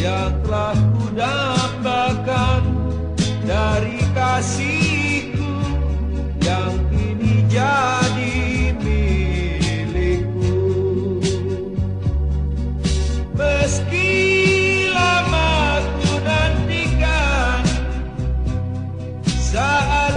yang telah kudambakan dari kasihku yang kini jadi milikku. Meski lama ku nantikan saat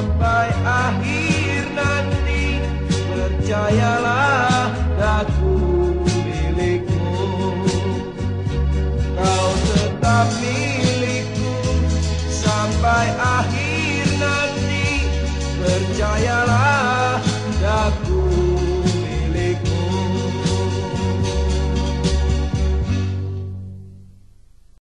sampai akhir nanti. Percayalah aku milikmu. Kau tetap milikku sampai akhir nanti. Percayalah